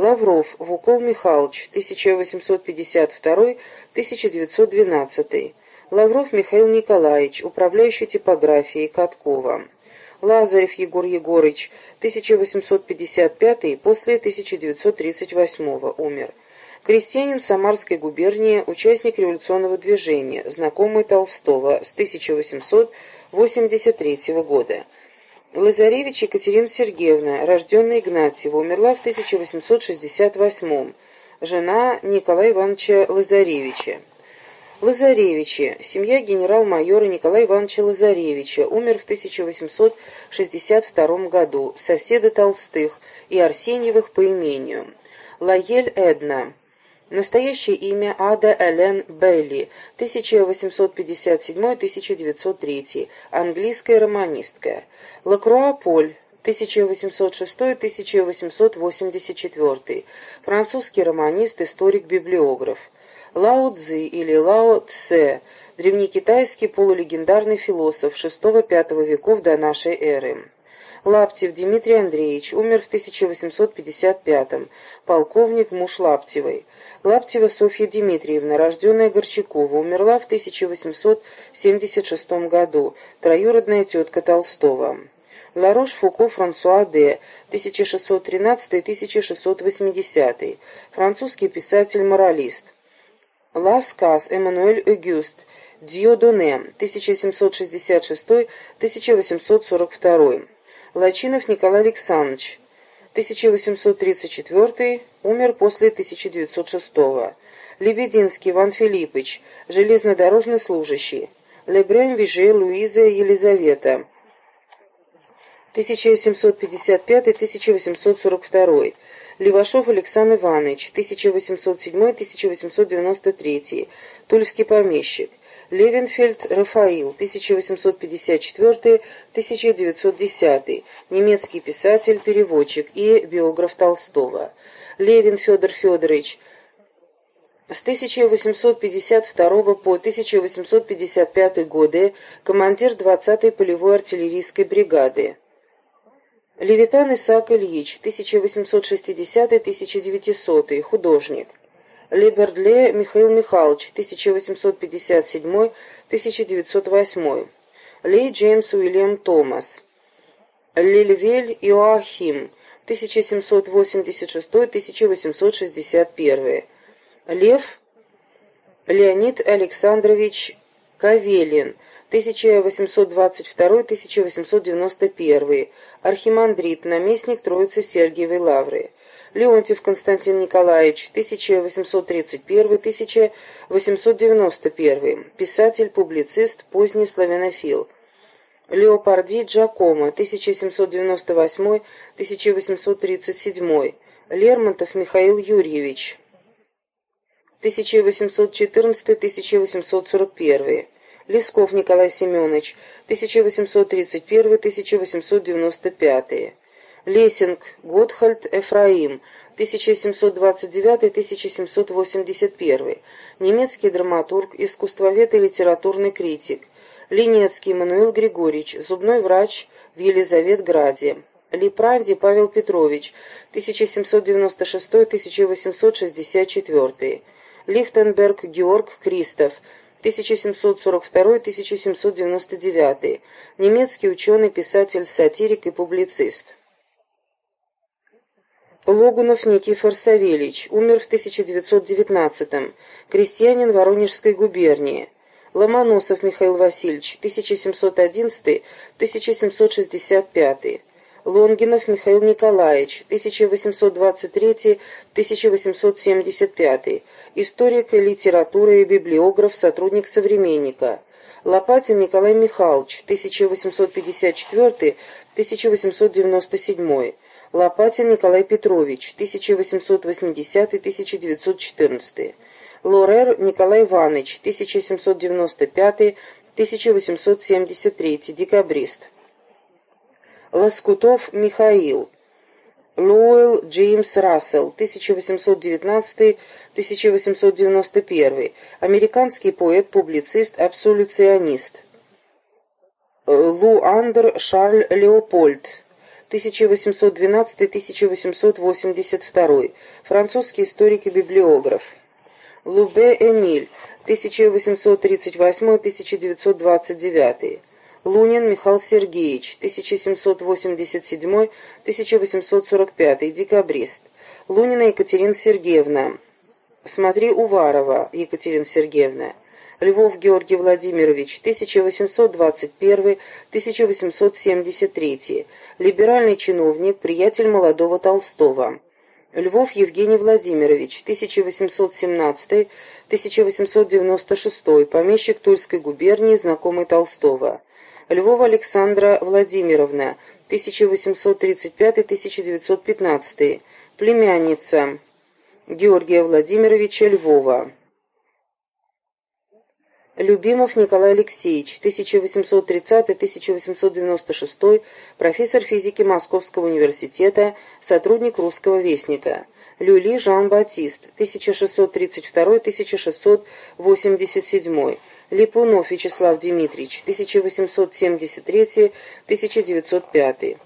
Лавров Вукол Михайлович, 1852-1912. Лавров Михаил Николаевич, управляющий типографией Каткова. Лазарев Егор Егорыч, 1855 после 1938 умер. Крестьянин Самарской губернии, участник революционного движения, знакомый Толстого с 1883 года. Лазаревич Екатерина Сергеевна, рожденная Игнатьева, умерла в 1868 жена Николая Ивановича Лазаревича. Лазаревичи, семья генерал-майора Николая Ивановича Лазаревича, умер в 1862 году, соседа Толстых и Арсеньевых по имению. Лаель Эдна. Настоящее имя Ада Элен Бейли, 1857-1903, английская романистка. Лакруа Поль, 1806-1884, французский романист, историк, библиограф. Лао Цзи или Лао Цэ, древнекитайский полулегендарный философ VI-V веков до нашей эры. Лаптев Дмитрий Андреевич, умер в 1855-м, полковник, муж Лаптевой. Лаптева Софья Дмитриевна, рожденная Горчакова, умерла в 1876 году, троюродная тетка Толстого. Ларош Фуко Франсуа де, 1613-1680, французский писатель-моралист. Ласкас Эммануэль Огюст, Дьодоне, 1766-1842. Лачинов Николай Александрович, 1834, умер после 1906. Лебединский Иван Филиппович, железнодорожный служащий. Лебрен Виже Луиза Елизавета, 1755-1842. Левашов Александр Иванович, 1807-1893, тульский помещик. Левенфельд Рафаил, 1854-1910, немецкий писатель, переводчик и биограф Толстого. Левин Федор Федорович, с 1852 по 1855 годы командир 20-й полевой артиллерийской бригады. Левитан Исаак Ильич, 1860-1900, художник. Лебердле Михаил Михайлович, 1857-1908. Ли Джеймс Уильям Томас. Лильвель Иоахим, 1786-1861. Лев Леонид Александрович Кавелин, 1822-1891, архимандрит, наместник Троицы Сергиевой Лавры. Леонтьев Константин Николаевич, 1831-1891, писатель-публицист, поздний славянофил. Леопарди Джакомо, 1798-1837, Лермонтов Михаил Юрьевич, 1814-1841, Лесков Николай Семенович, 1831-1895. Лессинг Готхальд Эфраим, 1729-1781. Немецкий драматург, искусствовед и литературный критик. Линецкий Мануил Григорьевич, зубной врач в Елизаветграде. Липранди Павел Петрович, 1796-1864. Лихтенберг Георг Кристоф, 1742-1799, немецкий ученый, писатель, сатирик и публицист. Логунов Никифор Савельич, умер в 1919-м, крестьянин Воронежской губернии. Ломоносов Михаил Васильевич, 1711-1765. Лонгинов Михаил Николаевич, 1823-1875, историк литературы и библиограф, сотрудник «Современника». Лопатин Николай Михайлович, 1854-1897. Лопатин Николай Петрович, 1880-1914. Лорер Николай Иванович, 1795-1873, декабрист. Лоскутов Михаил. Лоуэлл Джеймс Рассел, 1819-1891, американский поэт, публицист, абсолюционист. Луандер Шарль Леопольд, 1812-1882, французский историк и библиограф. Лубе Эмиль, 1838-1929. Лунин Михаил Сергеевич, 1787-1845, декабрист. Лунина Екатерина Сергеевна. Смотри Уварова Екатерина Сергеевна. Львов Георгий Владимирович, 1821-1873, либеральный чиновник, приятель молодого Толстого. Львов Евгений Владимирович, 1817-1896, помещик Тульской губернии, знакомый Толстого. Львова Александра Владимировна, 1835-1915, племянница Георгия Владимировича Львова. Любимов Николай Алексеевич, 1830-1896, профессор физики Московского университета, сотрудник «Русского вестника». Люли Жан-Батист, 1632-1687, Липунов Вячеслав Дмитриевич, 1873-1905.